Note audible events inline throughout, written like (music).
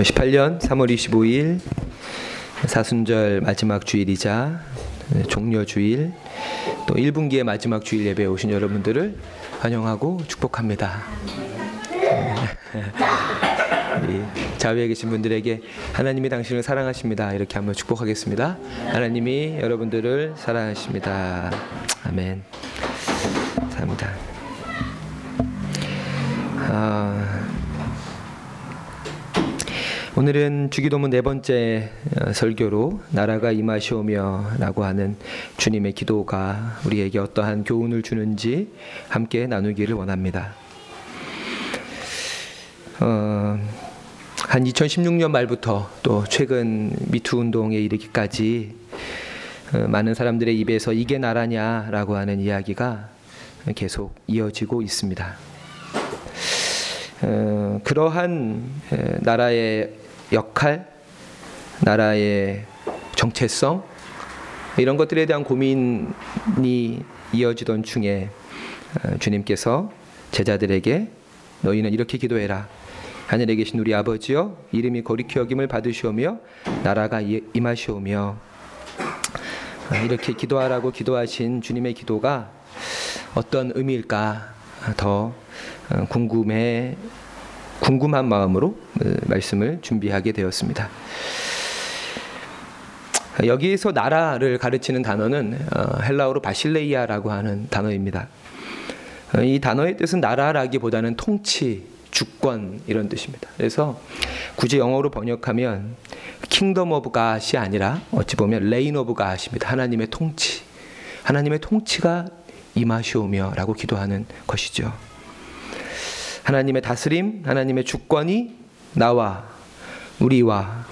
2018년 3월 25일 사순절 마지막 주일이자 종려 주일 또 1분기의 마지막 주일 예배에 오신 여러분들을 환영하고 축복합니다. (laughs) 자위에 계신 분들에게 하나님이 당신을 사랑하십니다. 이렇게 한번 축복하겠습니다. 하나님이 여러분들을 사랑하십니다. 아멘. 감사합니다. 아, 오늘은 주기도문 네 번째 어, 설교로 나라가 임하시오며라고 하는 주님의 기도가 우리에게 어떠한 교훈을 주는지 함께 나누기를 원합니다. 어, 한 2016년 말부터 또 최근 미투 운동에 이르기까지 어, 많은 사람들의 입에서 이게 나라냐라고 하는 이야기가 계속 이어지고 있습니다. 어, 그러한 나라의 역할, 나라의 정체성 이런 것들에 대한 고민이 이어지던 중에 어, 주님께서 제자들에게 너희는 이렇게 기도해라. 하늘에 계신 우리 아버지여 이름이 거룩히 여김을 받으시오며 나라가 임하시오며 어, 이렇게 기도하라고 기도하신 주님의 기도가 어떤 의미일까 더 어, 궁금해 궁금한 마음으로 어, 말씀을 준비하게 되었습니다. 여기에서 나라를 가르치는 단어는 어, 헬라어로 바실레이아라고 하는 단어입니다. 이 단어의 뜻은 나라라기보다는 통치, 주권 이런 뜻입니다. 그래서 굳이 영어로 번역하면 Kingdom of God이 아니라 어찌 보면 Reign of God입니다. 하나님의 통치. 하나님의 통치가 임하시오며라고 기도하는 것이죠. 하나님의 다스림, 하나님의 주권이 나와 우리와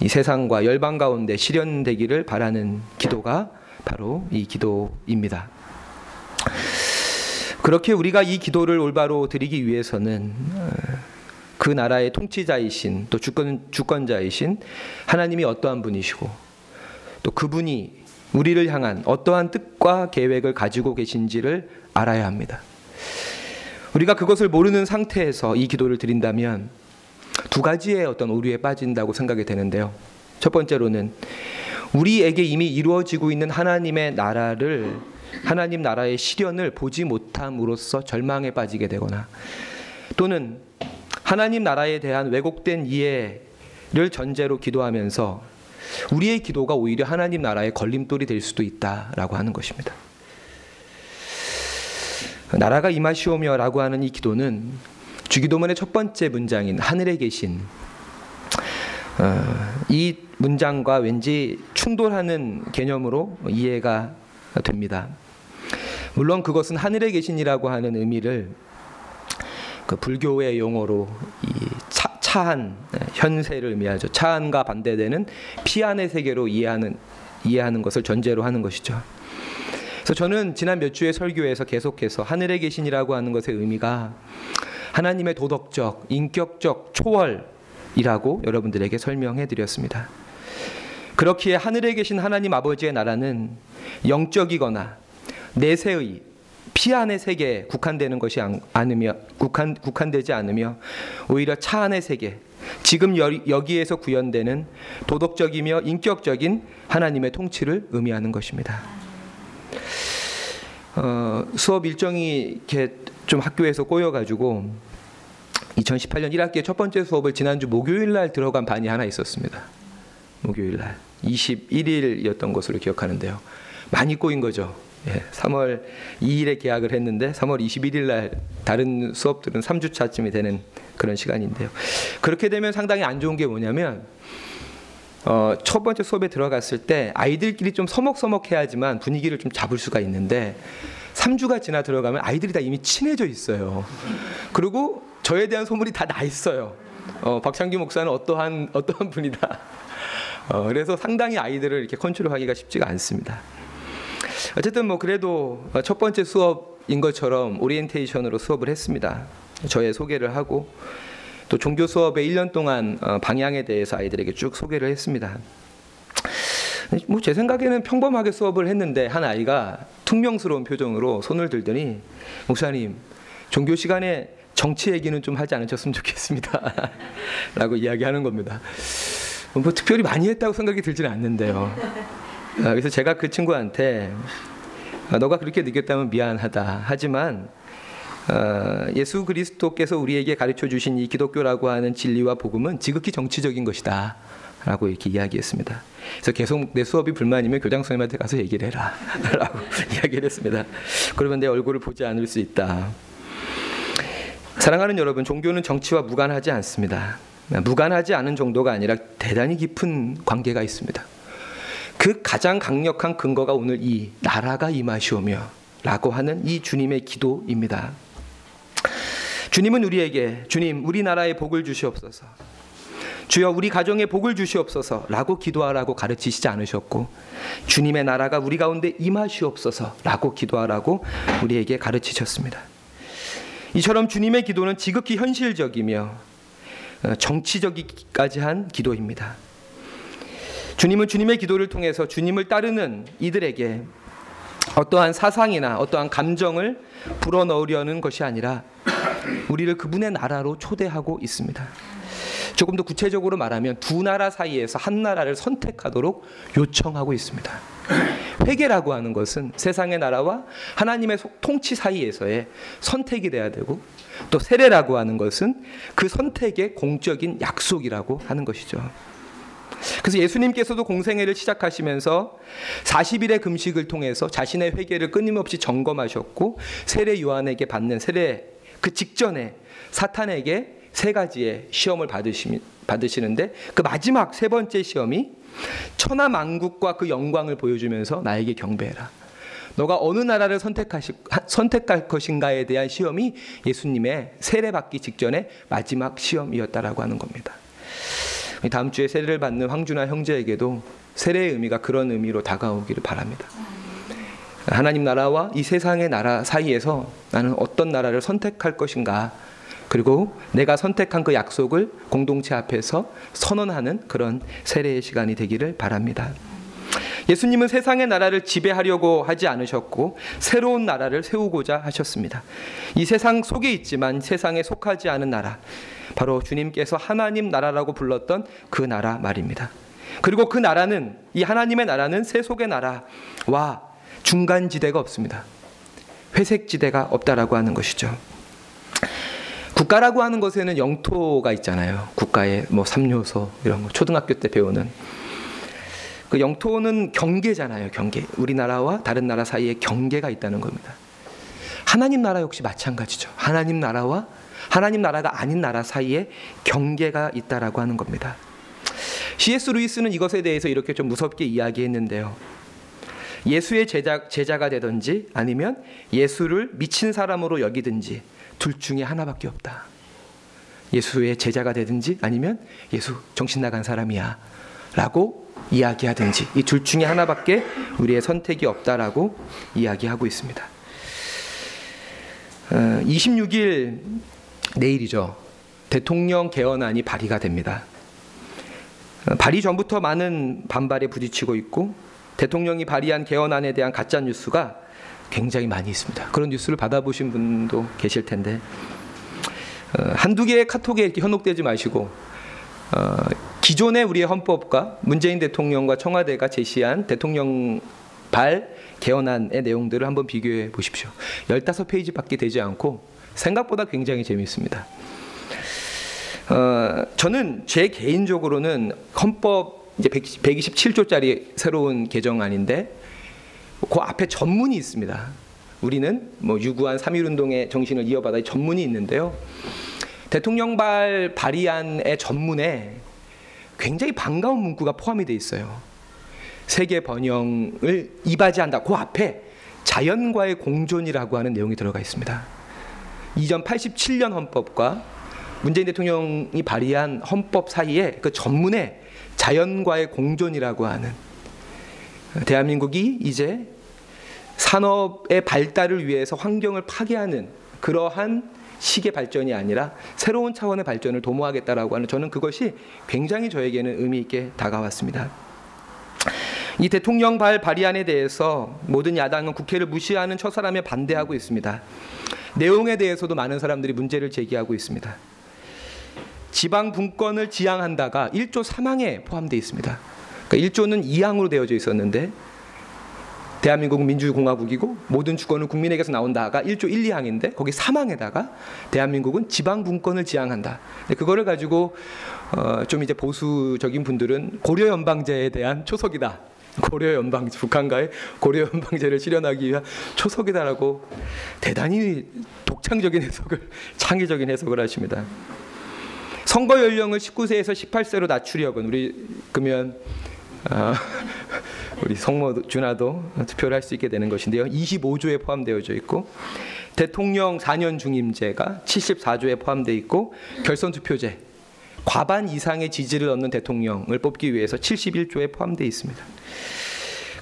이 세상과 열방 가운데 실현되기를 바라는 기도가 바로 이 기도입니다. 그렇게 우리가 이 기도를 올바로 드리기 위해서는 어, 그 나라의 통치자이신 또 주권 주권자이신 하나님이 어떠한 분이시고 또 그분이 우리를 향한 어떠한 뜻과 계획을 가지고 계신지를 알아야 합니다. 우리가 그것을 모르는 상태에서 이 기도를 드린다면 두 가지의 어떤 오류에 빠진다고 생각이 되는데요. 첫 번째로는 우리에게 이미 이루어지고 있는 하나님의 나라를 하나님 나라의 실현을 보지 못함으로써 절망에 빠지게 되거나 또는 하나님 나라에 대한 왜곡된 이해를 전제로 기도하면서 우리의 기도가 오히려 하나님 나라의 걸림돌이 될 수도 있다라고 하는 것입니다. 나라가 임하시오며라고 하는 이 기도는 주기도문의 첫 번째 문장인 하늘에 계신 어, 이 문장과 왠지 충돌하는 개념으로 이해가 됩니다. 물론 그것은 하늘에 계신이라고 하는 의미를 그 불교의 용어로 이 차, 차한 현세를 의미하죠. 차한과 반대되는 피안의 세계로 이해하는 이해하는 것을 전제로 하는 것이죠. 그래서 저는 지난 몇 주의 설교에서 계속해서 하늘에 계신이라고 하는 것의 의미가 하나님의 도덕적, 인격적 초월이라고 여러분들에게 설명해 드렸습니다. 그렇기에 하늘에 계신 하나님 아버지의 나라는 영적이거나 내세의 피 안의 세계에 국한되는 것이 않으며 국한 국한되지 않으며 오히려 차 안의 세계 지금 여기에서 구현되는 도덕적이며 인격적인 하나님의 통치를 의미하는 것입니다. 어, 수업 일정이 이렇게 좀 학교에서 꼬여가지고 2018년 1학기의 첫 번째 수업을 지난주 목요일 날 들어간 반이 하나 있었습니다. 목요일 날 21일이었던 것으로 기억하는데요. 많이 꼬인 거죠. 예, 3월 2일에 계약을 했는데 3월 21일 날 다른 수업들은 3주차쯤이 되는 그런 시간인데요. 그렇게 되면 상당히 안 좋은 게 뭐냐면 어, 첫 번째 수업에 들어갔을 때 아이들끼리 좀 서먹서먹해야지만 분위기를 좀 잡을 수가 있는데 3주가 지나 들어가면 아이들이 다 이미 친해져 있어요. 그리고 저에 대한 소문이 다 나 있어요. 어, 박창규 목사는 어떠한 어떠한 분이다. 어, 그래서 상당히 아이들을 이렇게 컨트롤하기가 쉽지가 않습니다. 어쨌든 뭐 그래도 첫 번째 수업인 것처럼 오리엔테이션으로 수업을 했습니다. 저의 소개를 하고 또 종교 수업에 1년 동안 어, 방향에 대해서 아이들에게 쭉 소개를 했습니다. 뭐 제 생각에는 평범하게 수업을 했는데 한 아이가 퉁명스러운 표정으로 손을 들더니 목사님 종교 시간에 정치 얘기는 좀 하지 않으셨으면 좋겠습니다. (laughs) 라고 이야기하는 겁니다. 뭐 특별히 많이 했다고 생각이 들지는 않는데요. 아, 그래서 제가 그 친구한테 아, 너가 그렇게 느꼈다면 미안하다. 하지만 어, 예수 그리스도께서 우리에게 가르쳐 주신 이 기독교라고 하는 진리와 복음은 지극히 정치적인 것이다. 라고 이렇게 이야기했습니다. 그래서 계속 내 수업이 불만이면 교장 선생님한테 가서 얘기를 해라. (laughs) 라고 (laughs) 이야기를 했습니다. 그러면 내 얼굴을 보지 않을 수 있다. 사랑하는 여러분, 종교는 정치와 무관하지 않습니다. 무관하지 않은 정도가 아니라 대단히 깊은 관계가 있습니다. 그 가장 강력한 근거가 오늘 이 나라가 임하시오며 라고 하는 이 주님의 기도입니다. 주님은 우리에게 주님 우리나라에 복을 주시옵소서. 주여 우리 가정에 복을 주시옵소서라고 기도하라고 가르치시지 않으셨고 주님의 나라가 우리 가운데 임하시옵소서라고 기도하라고 우리에게 가르치셨습니다. 이처럼 주님의 기도는 지극히 현실적이며 어, 정치적이까지 한 기도입니다. 주님은 주님의 기도를 통해서 주님을 따르는 이들에게 어떠한 사상이나 어떠한 감정을 불어넣으려는 것이 아니라 우리를 그분의 나라로 초대하고 있습니다. 조금 더 구체적으로 말하면 두 나라 사이에서 한 나라를 선택하도록 요청하고 있습니다. 회계라고 하는 것은 세상의 나라와 하나님의 통치 사이에서의 선택이 돼야 되고 또 세례라고 하는 것은 그 선택의 공적인 약속이라고 하는 것이죠. 그래서 예수님께서도 공생애를 시작하시면서 40일의 금식을 통해서 자신의 회개를 끊임없이 점검하셨고 세례 요한에게 받는 세례 그 직전에 사탄에게 세 가지의 시험을 받으시, 받으시는데 그 마지막 세 번째 시험이 천하 만국과 그 영광을 보여주면서 나에게 경배해라. 너가 어느 나라를 선택하실, 선택할 것인가에 대한 시험이 예수님의 세례받기 직전에 마지막 시험이었다라고 하는 겁니다. 다음 주에 세례를 받는 황준아 형제에게도 세례의 의미가 그런 의미로 다가오기를 바랍니다. 하나님 나라와 이 세상의 나라 사이에서 나는 어떤 나라를 선택할 것인가 그리고 내가 선택한 그 약속을 공동체 앞에서 선언하는 그런 세례의 시간이 되기를 바랍니다. 예수님은 세상의 나라를 지배하려고 하지 않으셨고 새로운 나라를 세우고자 하셨습니다. 이 세상 속에 있지만 세상에 속하지 않은 나라, 바로 주님께서 하나님 나라라고 불렀던 그 나라 말입니다. 그리고 그 나라는 이 하나님의 나라는 세 속의 나라와 중간 지대가 없습니다. 회색 지대가 없다라고 하는 것이죠. 국가라고 하는 것에는 영토가 있잖아요. 국가의 뭐 삼요소 이런 거 초등학교 때 배우는 그 영토는 경계잖아요. 경계. 우리나라와 다른 나라 사이에 경계가 있다는 겁니다. 하나님 나라 역시 마찬가지죠. 하나님 나라와 하나님 나라가 아닌 나라 사이에 경계가 있다라고 하는 겁니다. C.S. 루이스는 이것에 대해서 이렇게 좀 무섭게 이야기했는데요. 예수의 제자, 제자가 되든지 아니면 예수를 미친 사람으로 여기든지 둘 중에 하나밖에 없다. 예수의 제자가 되든지 아니면 예수 정신 나간 사람이야. 라고 이야기하든지 이 둘 중에 하나밖에 우리의 선택이 없다라고 이야기하고 있습니다. 어, 26일 내일이죠. 대통령 개헌안이 발의가 됩니다. 어, 발의 전부터 많은 반발에 부딪히고 있고 대통령이 발의한 개헌안에 대한 가짜 뉴스가 굉장히 많이 있습니다. 그런 뉴스를 받아보신 분도 계실 텐데 어, 한두 개의 카톡에 이렇게 현혹되지 마시고 어, 기존의 우리의 헌법과 문재인 대통령과 청와대가 제시한 대통령 발 개헌안의 내용들을 한번 비교해 보십시오. 15페이지밖에 되지 않고 생각보다 굉장히 재미있습니다. 어, 저는 제 개인적으로는 헌법 이제 127조짜리 새로운 개정안인데 그 앞에 전문이 있습니다. 우리는 뭐 유구한 3.1운동의 정신을 이어받아 전문이 있는데요. 대통령발 발의안의 전문에 굉장히 반가운 문구가 포함이 되어 있어요. 세계 번영을 이바지한다. 그 앞에 자연과의 공존이라고 하는 내용이 들어가 있습니다. 이전 87년 헌법과 문재인 대통령이 발의한 헌법 사이에 그 전문에 자연과의 공존이라고 하는 대한민국이 이제 산업의 발달을 위해서 환경을 파괴하는 그러한 시계 발전이 아니라 새로운 차원의 발전을 도모하겠다라고 하는 저는 그것이 굉장히 저에게는 의미 있게 다가왔습니다. 이 대통령 발 발의안에 대해서 모든 야당은 국회를 무시하는 처사람에 반대하고 있습니다. 내용에 대해서도 많은 사람들이 문제를 제기하고 있습니다. 지방 분권을 지향한다가 1조 3항에 포함되어 있습니다. 그러니까 1조는 2항으로 되어져 있었는데 대한민국은 민주공화국이고 모든 주권은 국민에게서 나온다가 1조 1, 2항인데 거기 3항에다가 대한민국은 지방 분권을 지향한다. 그거를 가지고 어, 좀 이제 보수적인 분들은 고려 연방제에 대한 초석이다. 고려 연방 북한과의 고려 연방제를 실현하기 위한 초석이다라고 대단히 독창적인 해석을 창의적인 해석을 하십니다. 선거 연령을 19세에서 18세로 낮추려고 우리 그러면 아, (laughs) 우리 성모 준하도 투표를 할 수 있게 되는 것인데요. 25조에 포함되어져 있고 대통령 4년 중임제가 74조에 포함되어 있고 결선 투표제 과반 이상의 지지를 얻는 대통령을 뽑기 위해서 71조에 포함되어 있습니다.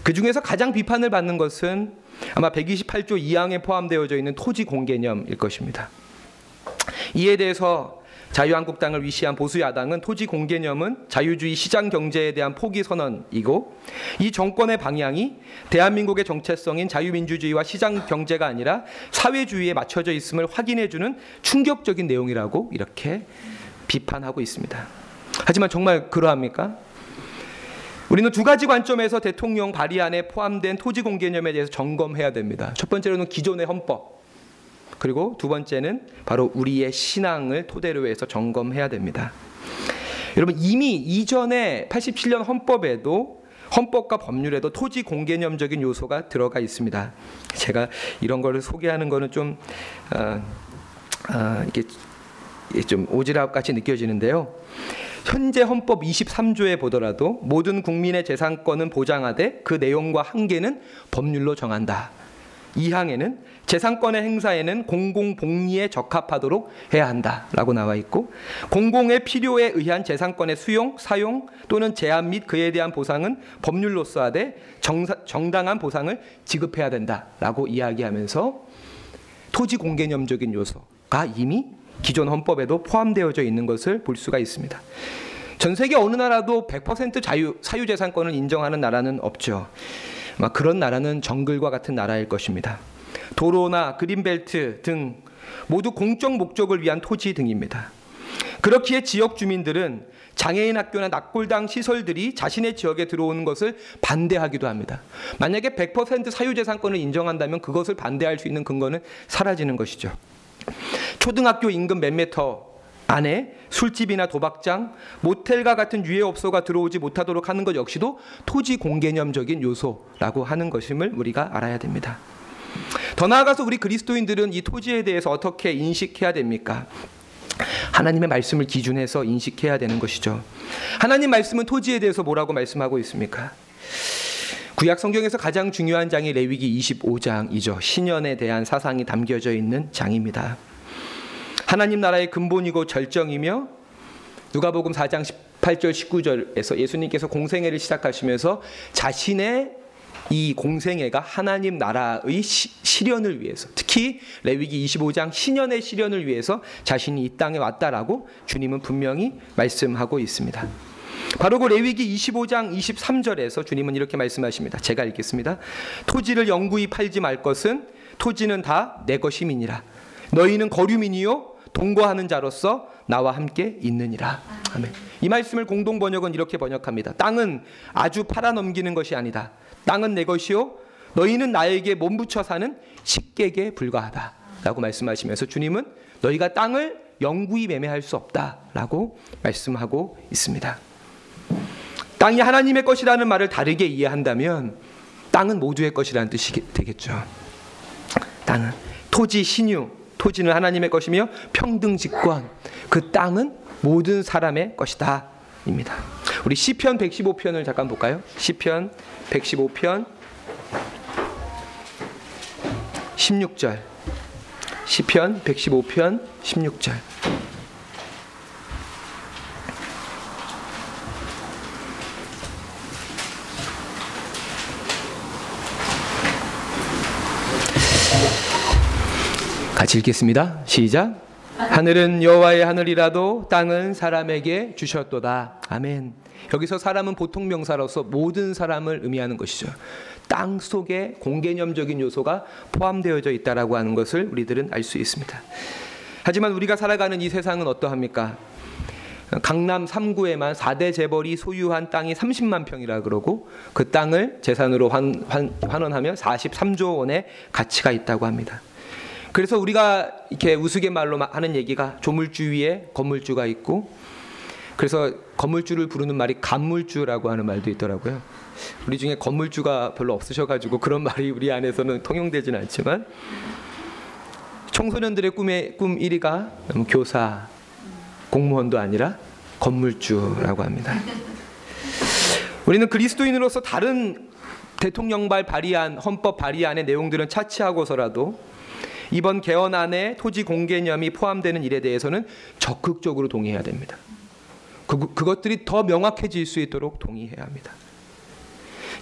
그 중에서 가장 비판을 받는 것은 아마 128조 2항에 포함되어져 있는 토지 공개념일 것입니다. 이에 대해서 자유한국당을 위시한 보수 야당은 토지 공개념은 자유주의 시장 경제에 대한 포기 선언이고 이 정권의 방향이 대한민국의 정체성인 자유민주주의와 시장 경제가 아니라 사회주의에 맞춰져 있음을 확인해 주는 충격적인 내용이라고 이렇게 비판하고 있습니다. 하지만 정말 그러합니까? 우리는 두 가지 관점에서 대통령 발의안에 포함된 토지 공개념에 대해서 점검해야 됩니다. 첫 번째로는 기존의 헌법, 그리고 두 번째는 바로 우리의 신앙을 토대로 해서 점검해야 됩니다. 여러분 이미 이전에 87년 헌법에도 헌법과 법률에도 토지 공개념적인 요소가 들어가 있습니다. 제가 이런 거를 소개하는 거는 좀 어, 어, 이게 좀 오지랖 같이 느껴지는데요. 현재 헌법 23조에 보더라도 모든 국민의 재산권은 보장하되 그 내용과 한계는 법률로 정한다. 2항에는 재산권의 행사에는 공공복리에 적합하도록 해야 한다라고 나와 있고 공공의 필요에 의한 재산권의 수용, 사용 또는 제한 및 그에 대한 보상은 법률로서 하되 정당한 보상을 지급해야 된다라고 이야기하면서 토지 공개념적인 요소가 이미 기존 헌법에도 포함되어져 있는 것을 볼 수가 있습니다. 전 세계 어느 나라도 100% 자유 사유재산권을 인정하는 나라는 없죠. 그런 나라는 정글과 같은 나라일 것입니다. 도로나 그린벨트 등 모두 공적 목적을 위한 토지 등입니다. 그렇기에 지역 주민들은 장애인 학교나 낙골당 시설들이 자신의 지역에 들어오는 것을 반대하기도 합니다. 만약에 100% 사유재산권을 인정한다면 그것을 반대할 수 있는 근거는 사라지는 것이죠. 초등학교 인근 몇 미터 안에 술집이나 도박장, 모텔과 같은 유해업소가 들어오지 못하도록 하는 것 역시도 토지 공개념적인 요소라고 하는 것임을 우리가 알아야 됩니다. 더 나아가서 우리 그리스도인들은 이 토지에 대해서 어떻게 인식해야 됩니까? 하나님의 말씀을 기준해서 인식해야 되는 것이죠. 하나님 말씀은 토지에 대해서 뭐라고 말씀하고 있습니까? 구약 성경에서 가장 중요한 장이 레위기 25장이죠. 신년에 대한 사상이 담겨져 있는 장입니다. 하나님 나라의 근본이고 절정이며 누가복음 4장 18절 19절에서 예수님께서 공생애를 시작하시면서 자신의 이 공생애가 하나님 나라의 시, 실현을 위해서 특히 레위기 25장 신년의 실현을 위해서 자신이 이 땅에 왔다라고 주님은 분명히 말씀하고 있습니다. 바로 그 레위기 25장 23절에서 주님은 이렇게 말씀하십니다. 제가 읽겠습니다. 토지를 영구히 팔지 말 것은 토지는 다 내 것임이니라. 너희는 거류민이요 동거하는 자로서 나와 함께 있느니라. 아멘. 이 말씀을 공동 번역은 이렇게 번역합니다. 땅은 아주 팔아 넘기는 것이 아니다. 땅은 내 것이요 너희는 나에게 몸붙여 사는 식객에 불과하다라고 말씀하시면서 주님은 너희가 땅을 영구히 매매할 수 없다라고 말씀하고 있습니다. 땅이 하나님의 것이라는 말을 다르게 이해한다면 땅은 모두의 것이라는 뜻이 되겠죠. 땅은 토지 신유, 토지는 하나님의 것이며 평등 직권, 그 땅은 모든 사람의 것이다. 입니다. 우리 시편 115편을 잠깐 볼까요? 시편 115편 16절. 시편 115편 16절. 같이 읽겠습니다. 시작. 하늘은 여호와의 하늘이라도 땅은 사람에게 주셨도다. 아멘. 여기서 사람은 보통 명사로서 모든 사람을 의미하는 것이죠. 땅 속에 공개념적인 요소가 포함되어져 있다라고 하는 것을 우리들은 알 수 있습니다. 하지만 우리가 살아가는 이 세상은 어떠합니까? 강남 3구에만 4대 재벌이 소유한 땅이 30만 평이라 그러고 그 땅을 재산으로 환, 환, 환원하면 43조 원의 가치가 있다고 합니다. 그래서 우리가 이렇게 우스갯말로 하는 얘기가 조물주 위에 건물주가 있고 그래서 건물주를 부르는 말이 간물주라고 하는 말도 있더라고요. 우리 중에 건물주가 별로 없으셔가지고 그런 (laughs) 말이 우리 안에서는 통용되지는 않지만 청소년들의 꿈의 꿈 1위가 교사, 공무원도 아니라 건물주라고 합니다. 우리는 그리스도인으로서 다른 대통령발 발의안, 헌법 발의안의 내용들은 차치하고서라도 이번 개헌 안에 토지 공개념이 포함되는 일에 대해서는 적극적으로 동의해야 됩니다. 그, 그것들이 더 명확해질 수 있도록 동의해야 합니다.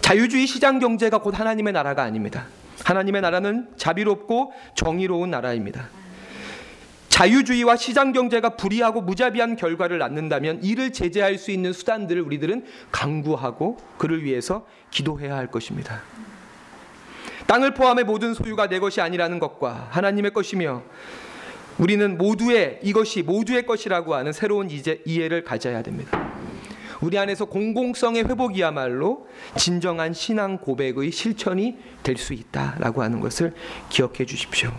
자유주의 시장 경제가 곧 하나님의 나라가 아닙니다. 하나님의 나라는 자비롭고 정의로운 나라입니다. 자유주의와 시장 경제가 불이하고 무자비한 결과를 낳는다면 이를 제재할 수 있는 수단들을 우리들은 강구하고 그를 위해서 기도해야 할 것입니다. 땅을 포함해 모든 소유가 내 것이 아니라는 것과 하나님의 것이며 우리는 모두의 이것이 모두의 것이라고 하는 새로운 이해를 가져야 됩니다. 우리 안에서 공공성의 회복이야말로 진정한 신앙 고백의 실천이 될 수 있다라고 하는 것을 기억해 주십시오.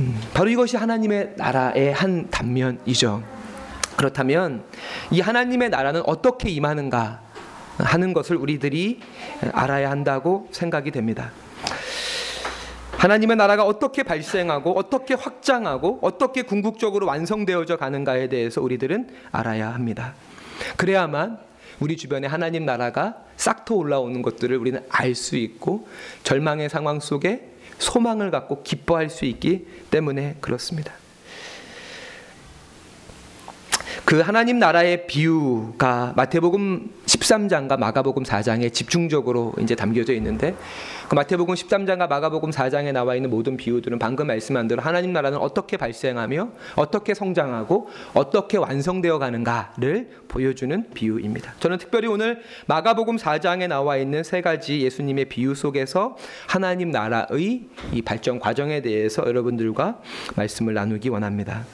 음, 바로 이것이 하나님의 나라의 한 단면이죠. 그렇다면 이 하나님의 나라는 어떻게 임하는가 하는 것을 우리들이 알아야 한다고 생각이 됩니다. 하나님의 나라가 어떻게 발생하고 어떻게 확장하고 어떻게 궁극적으로 완성되어져 가는가에 대해서 우리들은 알아야 합니다. 그래야만 우리 주변에 하나님 나라가 싹터 올라오는 것들을 우리는 알 수 있고 절망의 상황 속에 소망을 갖고 기뻐할 수 있기 때문에 그렇습니다. 그 하나님 나라의 비유가 마태복음 13장과 마가복음 4장에 집중적으로 이제 담겨져 있는데 그 마태복음 13장과 마가복음 4장에 나와 있는 모든 비유들은 방금 말씀한 대로 하나님 나라는 어떻게 발생하며 어떻게 성장하고 어떻게 완성되어 가는가를 보여주는 비유입니다. 저는 특별히 오늘 마가복음 4장에 나와 있는 세 가지 예수님의 비유 속에서 하나님 나라의 이 발전 과정에 대해서 여러분들과 말씀을 나누기 원합니다.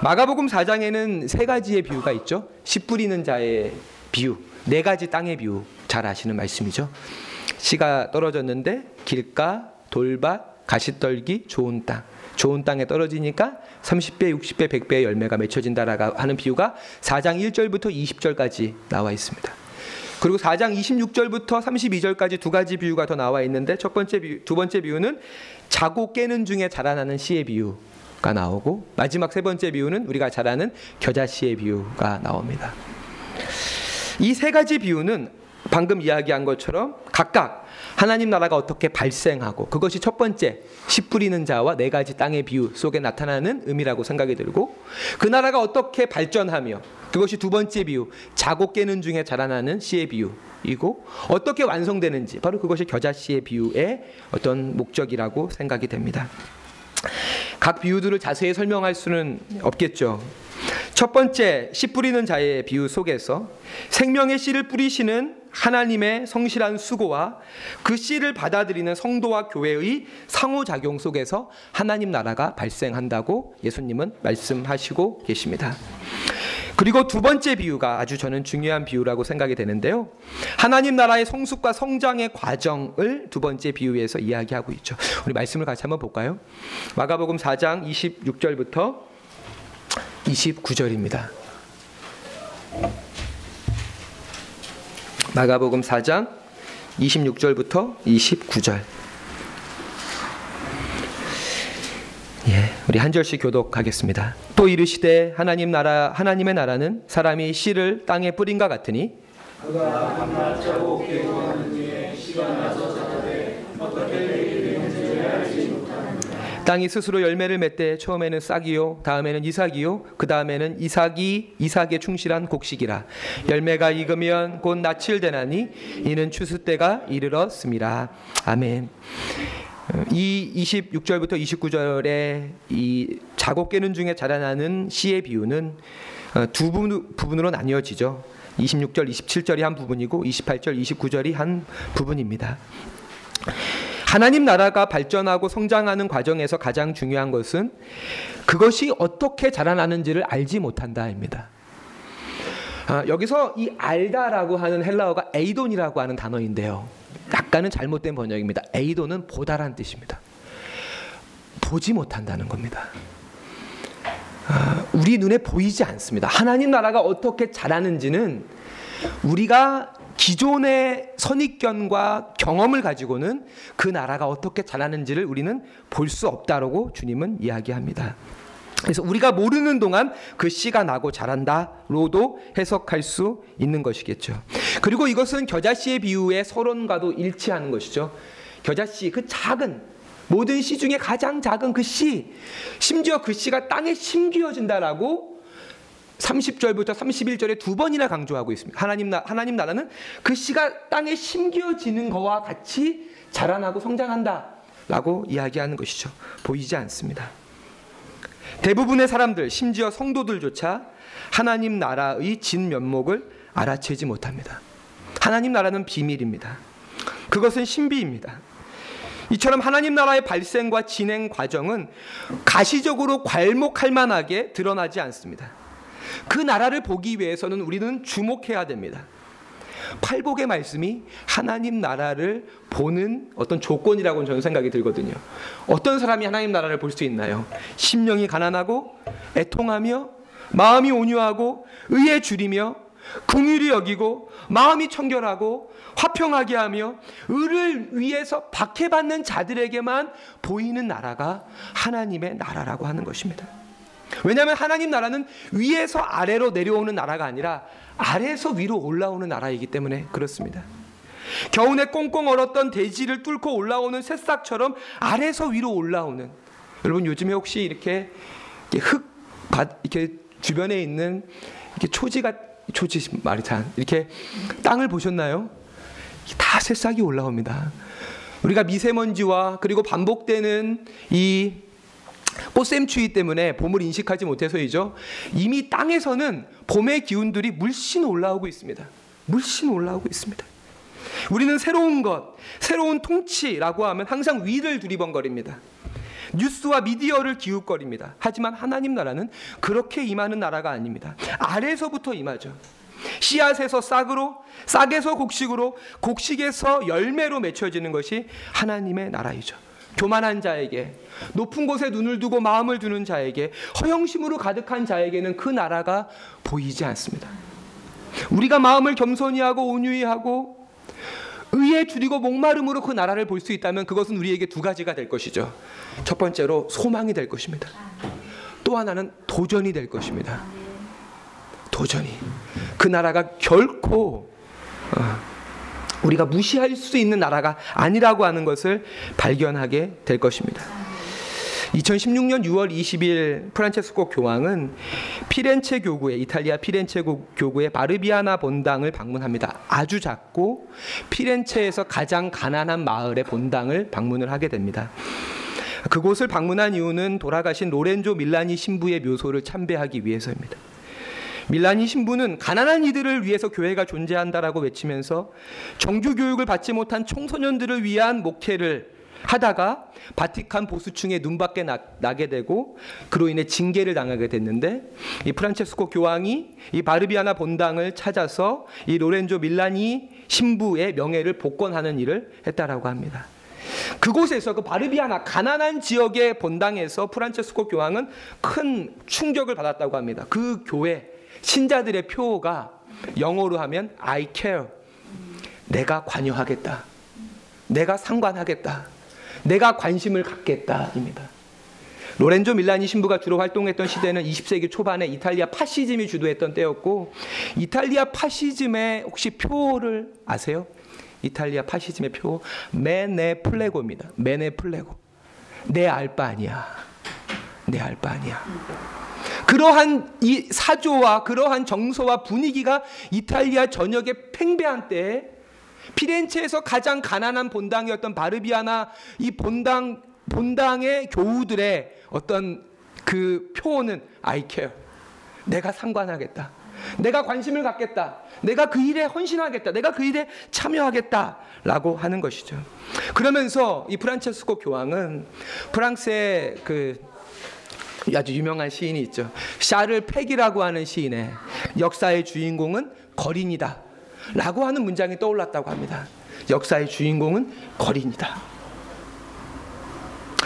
마가복음 4장에는 세 가지의 비유가 있죠. 씨 뿌리는 자의 비유, 네 가지 땅의 비유 잘 아시는 말씀이죠. 씨가 떨어졌는데 길가, 돌밭, 가시떨기, 좋은 땅. 좋은 땅에 떨어지니까 30배, 60배, 100배의 열매가 맺혀진다라고 하는 비유가 4장 1절부터 20절까지 나와 있습니다. 그리고 4장 26절부터 32절까지 두 가지 비유가 더 나와 있는데 첫 번째 비유, 두 번째 비유는 자고 깨는 중에 자라나는 씨의 비유 가 나오고 마지막 세 번째 비유는 우리가 잘 아는 겨자 씨의 비유가 나옵니다. 이 세 가지 비유는 방금 이야기한 것처럼 각각 하나님 나라가 어떻게 발생하고 그것이 첫 번째 씨 뿌리는 자와 네 가지 땅의 비유 속에 나타나는 의미라고 생각이 들고 그 나라가 어떻게 발전하며 그것이 두 번째 비유 자고 깨는 중에 자라나는 씨의 비유이고 어떻게 완성되는지 바로 그것이 겨자 씨의 비유의 어떤 목적이라고 생각이 됩니다. 각 비유들을 자세히 설명할 수는 없겠죠. 첫 번째 씨 뿌리는 자의 비유 속에서 생명의 씨를 뿌리시는 하나님의 성실한 수고와 그 씨를 받아들이는 성도와 교회의 상호작용 속에서 하나님 나라가 발생한다고 예수님은 말씀하시고 계십니다. 그리고 두 번째 비유가 아주 저는 중요한 비유라고 생각이 되는데요. 하나님 나라의 성숙과 성장의 과정을 두 번째 비유에서 이야기하고 있죠. 우리 말씀을 같이 한번 볼까요? 마가복음 4장 26절부터 29절입니다. 마가복음 4장 26절부터 29절. 예, 우리 한 절씩 교독하겠습니다. 또 이르시되 하나님 나라 하나님의 나라는 사람이 씨를 땅에 뿌린과 같으니 땅이 스스로 열매를 맺되 처음에는 싹이요 다음에는 이삭이요 그 다음에는 이삭이 이삭에 충실한 곡식이라 열매가 익으면 곧 낯을 되나니 이는 추수 때가 이르렀습니다 아멘. 이 26절부터 29절의 이 자고 깨는 중에 자라나는 씨의 비유는 어, 두 부분으로 나뉘어지죠. 26절, 27절이 한 부분이고 28절, 29절이 한 부분입니다. 하나님 나라가 발전하고 성장하는 과정에서 가장 중요한 것은 그것이 어떻게 자라나는지를 알지 못한다입니다. 아, 여기서 이 알다라고 하는 헬라어가 에이돈이라고 하는 단어인데요. 약간은 잘못된 번역입니다. 에이돈은 보다란 뜻입니다. 보지 못한다는 겁니다. 아, 우리 눈에 보이지 않습니다. 하나님 나라가 어떻게 자라는지는 우리가 기존의 선입견과 경험을 가지고는 그 나라가 어떻게 자라는지를 우리는 볼 수 없다라고 주님은 이야기합니다. 그래서 우리가 모르는 동안 그 씨가 나고 자란다로도 해석할 수 있는 것이겠죠. 그리고 이것은 겨자씨의 비유의 서론과도 일치하는 것이죠. 겨자씨 그 작은 모든 씨 중에 가장 작은 그 씨, 심지어 그 씨가 땅에 심기어진다라고 30절부터 31절에 두 번이나 강조하고 있습니다. 하나님 나 하나님 나라는 그 씨가 땅에 심겨지는 거와 같이 자라나고 성장한다 라고 이야기하는 것이죠. 보이지 않습니다. 대부분의 사람들, 심지어 성도들조차 하나님 나라의 진면목을 알아채지 못합니다. 하나님 나라는 비밀입니다. 그것은 신비입니다. 이처럼 하나님 나라의 발생과 진행 과정은 가시적으로 괄목할 만하게 드러나지 않습니다. 그 나라를 보기 위해서는 우리는 주목해야 됩니다. 팔복의 말씀이 하나님 나라를 보는 어떤 조건이라고 저는 생각이 들거든요. 어떤 사람이 하나님 나라를 볼 수 있나요? 심령이 가난하고 애통하며 마음이 온유하고 의에 줄이며 긍휼히 여기고 마음이 청결하고 화평하게 하며 의를 위해서 박해받는 자들에게만 보이는 나라가 하나님의 나라라고 하는 것입니다. 왜냐하면 하나님 나라는 위에서 아래로 내려오는 나라가 아니라 아래에서 위로 올라오는 나라이기 때문에 그렇습니다. 겨우내 꽁꽁 얼었던 대지를 뚫고 올라오는 새싹처럼 아래에서 위로 올라오는 여러분 요즘에 혹시 이렇게 흙 이렇게 주변에 있는 이렇게 초지가 초지 말이 잘 이렇게 땅을 보셨나요? 다 새싹이 올라옵니다. 우리가 미세먼지와 그리고 반복되는 이 꽃샘추위 때문에 봄을 인식하지 못해서이죠. 이미 땅에서는 봄의 기운들이 물씬 올라오고 있습니다. 물씬 올라오고 있습니다. 우리는 새로운 것, 새로운 통치라고 하면 항상 위를 두리번거립니다. 뉴스와 미디어를 기웃거립니다. 하지만 하나님 나라는 그렇게 임하는 나라가 아닙니다. 아래서부터 임하죠. 씨앗에서 싹으로, 싹에서 곡식으로, 곡식에서 열매로 맺혀지는 것이 하나님의 나라이죠. 교만한 자에게 높은 곳에 눈을 두고 마음을 두는 자에게 허영심으로 가득한 자에게는 그 나라가 보이지 않습니다. 우리가 마음을 겸손히 하고 온유히 하고 의에 줄이고 목마름으로 그 나라를 볼 수 있다면 그것은 우리에게 두 가지가 될 것이죠. 첫 번째로 소망이 될 것입니다. 또 하나는 도전이 될 것입니다. 도전이 그 나라가 결코 어, 우리가 무시할 수 있는 나라가 아니라고 하는 것을 발견하게 될 것입니다. 2016년 6월 20일 프란체스코 교황은 피렌체 교구의 이탈리아 피렌체 교구의 바르비아나 본당을 방문합니다. 아주 작고 피렌체에서 가장 가난한 마을의 본당을 방문을 하게 됩니다. 그곳을 방문한 이유는 돌아가신 로렌조 밀라니 신부의 묘소를 참배하기 위해서입니다. 밀라니 신부는 가난한 이들을 위해서 교회가 존재한다라고 외치면서 정규 교육을 받지 못한 청소년들을 위한 목회를 하다가 바티칸 보수층의 눈밖에 나, 게 되고 그로 인해 징계를 당하게 됐는데 이 프란체스코 교황이 이 바르비아나 본당을 찾아서 이 로렌조 밀라니 신부의 명예를 복권하는 일을 했다라고 합니다. 그곳에서 그 바르비아나 가난한 지역의 본당에서 프란체스코 교황은 큰 충격을 받았다고 합니다. 그 교회 신자들의 표가 영어로 하면 I care. 내가 관여하겠다. 내가 상관하겠다. 내가 관심을 갖겠다입니다. 로렌조 밀라니 신부가 주로 활동했던 시대는 20세기 초반에 이탈리아 파시즘이 주도했던 때였고 이탈리아 파시즘의 혹시 표를 아세요? 이탈리아 파시즘의 표 메네 플레고입니다. 메네 플레고. 내 알 바 아니야. 내 알 바 아니야. 그러한 이 사조와 그러한 정서와 분위기가 이탈리아 전역에 팽배한 때에 피렌체에서 가장 가난한 본당이었던 바르비아나 이 본당 본당의 교우들의 어떤 그 표현은 care. 내가 상관하겠다. 내가 관심을 갖겠다. 내가 그 일에 헌신하겠다. 내가 그 일에 참여하겠다 라고 하는 것이죠. 그러면서 이 프란체스코 교황은 프랑스의 그 아주 유명한 시인이 있죠. 샤를 팩이라고 하는 시인의 역사의 주인공은 거린이다. 라고 하는 문장이 떠올랐다고 합니다. 역사의 주인공은 거린이다.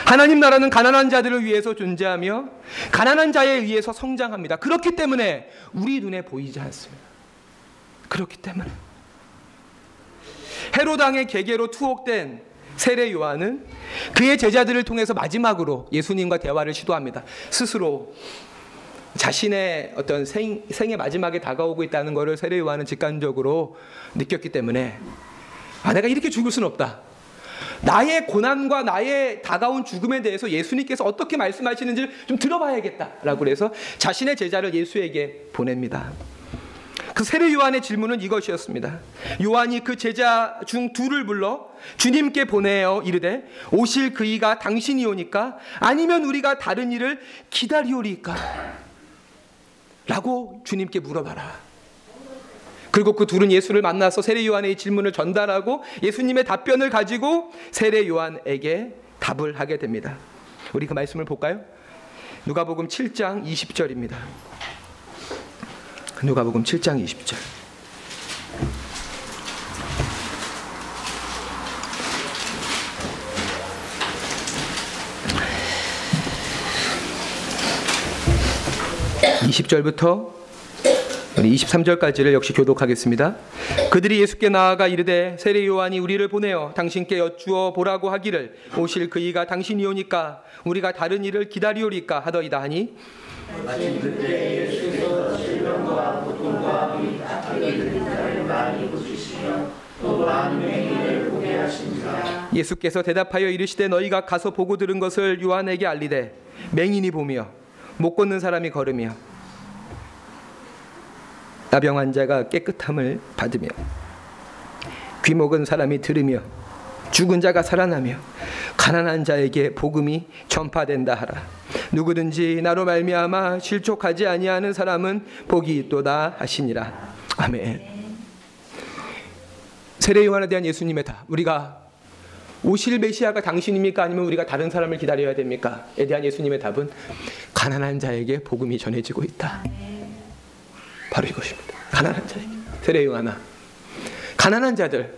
하나님 나라는 가난한 자들을 위해서 존재하며 가난한 자에 의해서 성장합니다. 그렇기 때문에 우리 눈에 보이지 않습니다. 그렇기 때문에 헤로당의 계계로 투옥된 세례 요한은 그의 제자들을 통해서 마지막으로 예수님과 대화를 시도합니다. 스스로 자신의 어떤 생, 생의 마지막에 다가오고 있다는 것을 세례 요한은 직관적으로 느꼈기 때문에 아 내가 이렇게 죽을 수는 없다. 나의 고난과 나의 다가온 죽음에 대해서 예수님께서 어떻게 말씀하시는지를 좀 들어봐야겠다라고 그래서 자신의 제자를 예수에게 보냅니다. 그 세례 요한의 질문은 이것이었습니다. 요한이 그 제자 중 둘을 불러 주님께 보내어 이르되 오실 그이가 당신이 오니까 아니면 우리가 다른 일을 기다리오리까? 라고 주님께 물어봐라. 그리고 그 둘은 예수를 만나서 세례 요한의 질문을 전달하고 예수님의 답변을 가지고 세례 요한에게 답을 하게 됩니다. 우리 그 말씀을 볼까요? 누가복음 7장 20절입니다. 누가복음 7장 20절. (20절부터) 우리 23절까지를 역시 교독하겠습니다. 그들이 예수께 나아가 이르되 세례 요한이 우리를 보내어 당신께 여쭈어 보라고 하기를 오실 그이가 당신이 오니까 우리가 다른 일을 기다리오리까 하더이다 하니. 예수께서 대답하여 이르시되 너희가 가서 보고 들은 것을 요한에게 알리되 맹인이 보며 못 걷는 사람이 걸으며 나병 환자가 깨끗함을 받으며 귀목은 사람이 들으며 죽은 자가 살아나며 가난한 자에게 복음이 전파된다 하라. 누구든지 나로 말미암아 실족하지 아니하는 사람은 복이 있도다 하시니라. 아멘. 세례 요한에 대한 예수님의 답. 우리가 오실 메시아가 당신입니까? 아니면 우리가 다른 사람을 기다려야 됩니까? 에 대한 예수님의 답은 가난한 자에게 복음이 전해지고 있다. 바로 이것입니다. 가난한 자에게. 세례 요한아. 가난한 자들.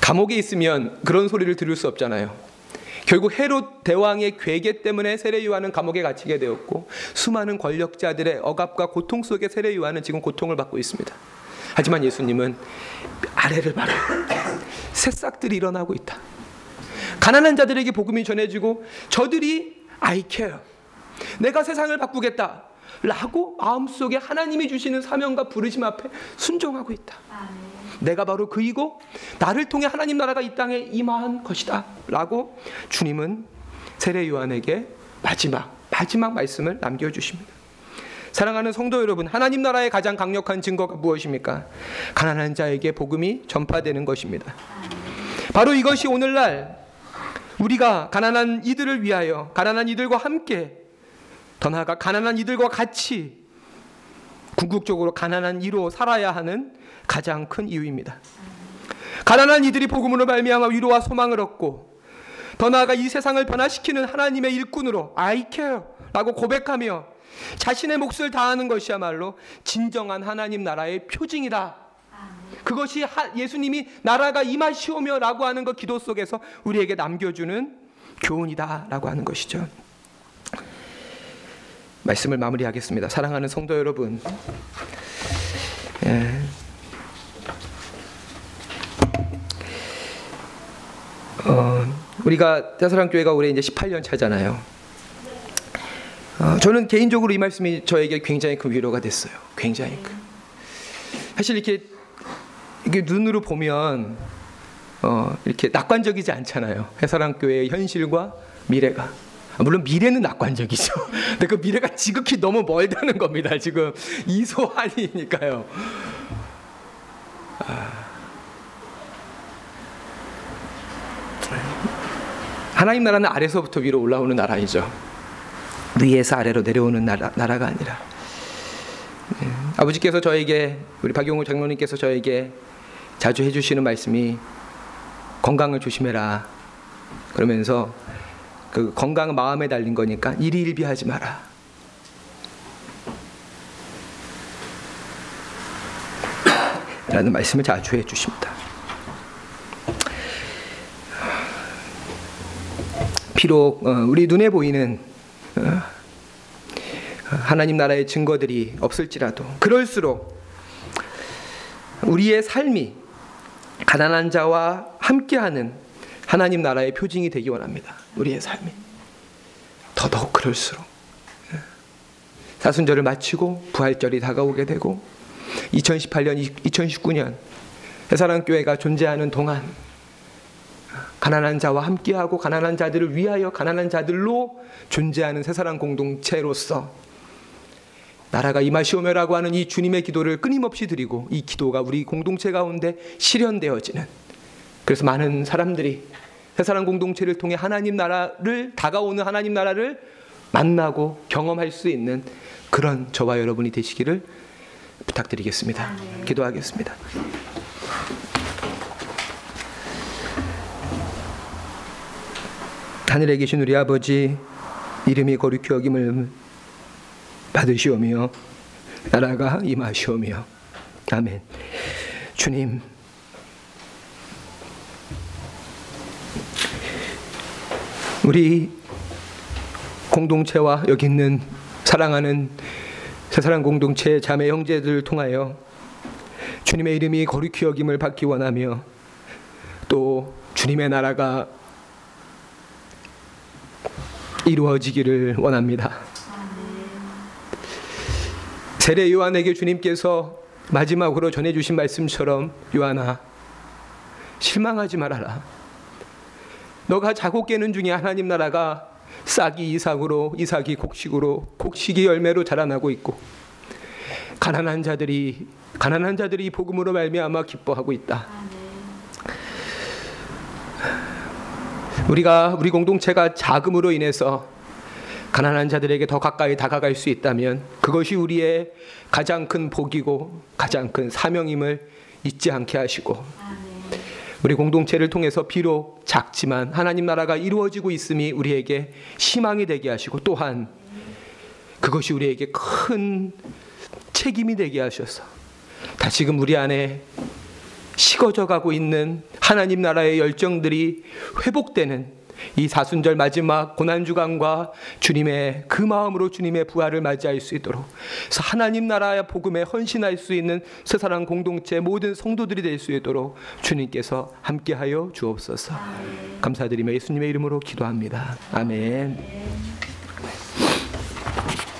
감옥에 있으면 그런 소리를 들을 수 없잖아요. 결국 헤롯 대왕의 괴계 때문에 세례 요한은 감옥에 갇히게 되었고 수많은 권력자들의 억압과 고통 속에 세례 요한은 지금 고통을 받고 있습니다. 하지만 예수님은 아래를 바라 새싹들이 일어나고 있다. 가난한 자들에게 복음이 전해지고 저들이 care. 내가 세상을 바꾸겠다. 라고 마음속에 하나님이 주시는 사명과 부르심 앞에 순종하고 있다. 내가 바로 그이고 나를 통해 하나님 나라가 이 땅에 임한 것이다. 라고 주님은 세례 요한에게 마지막 마지막 말씀을 남겨 주십니다. 사랑하는 성도 여러분, 하나님 나라의 가장 강력한 증거가 무엇입니까? 가난한 자에게 복음이 전파되는 것입니다. 바로 이것이 오늘날 우리가 가난한 이들을 위하여 가난한 이들과 함께 더 나아가 가난한 이들과 같이 궁극적으로 가난한 이로 살아야 하는 가장 큰 이유입니다. 가난한 이들이 복음으로 말미암아 위로와 소망을 얻고 더 나아가 이 세상을 변화시키는 하나님의 일꾼으로 I care라고 고백하며 자신의 몫을 다하는 것이야말로 진정한 하나님 나라의 표징이다. 그것이 예수님이 나라가 임하시오며라고 하는 것 기도 속에서 우리에게 남겨주는 교훈이다라고 하는 것이죠. 말씀을 마무리하겠습니다. 사랑하는 성도 여러분, 예. 어, 우리가 대사랑 교회가 올해 이제 18년 차잖아요. 어, 저는 개인적으로 이 말씀이 저에게 굉장히 큰 위로가 됐어요. 굉장히 큰. 사실 이렇게 이게 눈으로 보면 어, 이렇게 낙관적이지 않잖아요. 해사랑 교회의 현실과 미래가. 물론 미래는 낙관적이죠. (laughs) 근데 그 미래가 지극히 너무 멀다는 겁니다. 지금 이소한이니까요. 아. 하나님 나라는 아래서부터 위로 올라오는 나라이죠. 위에서 아래로 내려오는 나라, 나라가 아니라. 네. 아버지께서 저에게 우리 박용우 장로님께서 저에게 자주 해주시는 말씀이 건강을 조심해라. 그러면서 그 건강은 마음에 달린 거니까 일희일비하지 마라. 라는 말씀을 자주 해 주십니다. 비록 어, 우리 눈에 보이는 어, 하나님 나라의 증거들이 없을지라도 그럴수록 우리의 삶이 가난한 자와 함께하는 하나님 나라의 표징이 되기 원합니다. 우리의 삶이 더더욱 그럴수록. 사순절을 마치고 부활절이 다가오게 되고 2018년, 2019년 해사랑교회가 존재하는 동안 가난한 자와 함께하고 가난한 자들을 위하여 가난한 자들로 존재하는 새사랑 공동체로서 나라가 임하시오며라고 하는 이 주님의 기도를 끊임없이 드리고 이 기도가 우리 공동체 가운데 실현되어지는 그래서 많은 사람들이 새사랑 공동체를 통해 하나님 나라를 다가오는 하나님 나라를 만나고 경험할 수 있는 그런 저와 여러분이 되시기를 부탁드리겠습니다. 기도하겠습니다. 하늘에 계신 우리 아버지 이름이 거룩히 여김을 받으시오며 나라가 임하시오며 아멘. 주님 우리 공동체와 여기 있는 사랑하는 새사랑 공동체 자매 형제들을 통하여 주님의 이름이 거룩히 여김을 받기 원하며 또 주님의 나라가 이루어지기를 원합니다. 세례 요한에게 주님께서 마지막으로 전해주신 말씀처럼 요한아 실망하지 말아라. 너가 자고 깨는 중에 하나님 나라가 싹이 이삭으로 이삭이 곡식으로 곡식이 열매로 자라나고 있고 가난한 자들이 가난한 자들이 이 복음으로 말미암아 기뻐하고 있다. 우리가 우리 공동체가 자금으로 인해서 가난한 자들에게 더 가까이 다가갈 수 있다면 그것이 우리의 가장 큰 복이고 가장 큰 사명임을 잊지 않게 하시고 우리 공동체를 통해서 비록 작지만 하나님 나라가 이루어지고 있음이 우리에게 희망이 되게 하시고 또한 그것이 우리에게 큰 책임이 되게 하셔서 다시금 우리 안에 식어져 가고 있는 하나님 나라의 열정들이 회복되는 이 사순절 마지막 고난 주간과 주님의 그 마음으로 주님의 부활을 맞이할 수 있도록 하나님 나라의 복음에 헌신할 수 있는 새사랑 공동체 모든 성도들이 될 수 있도록 주님께서 함께하여 주옵소서. 감사드리며 예수님의 이름으로 기도합니다. 아멘.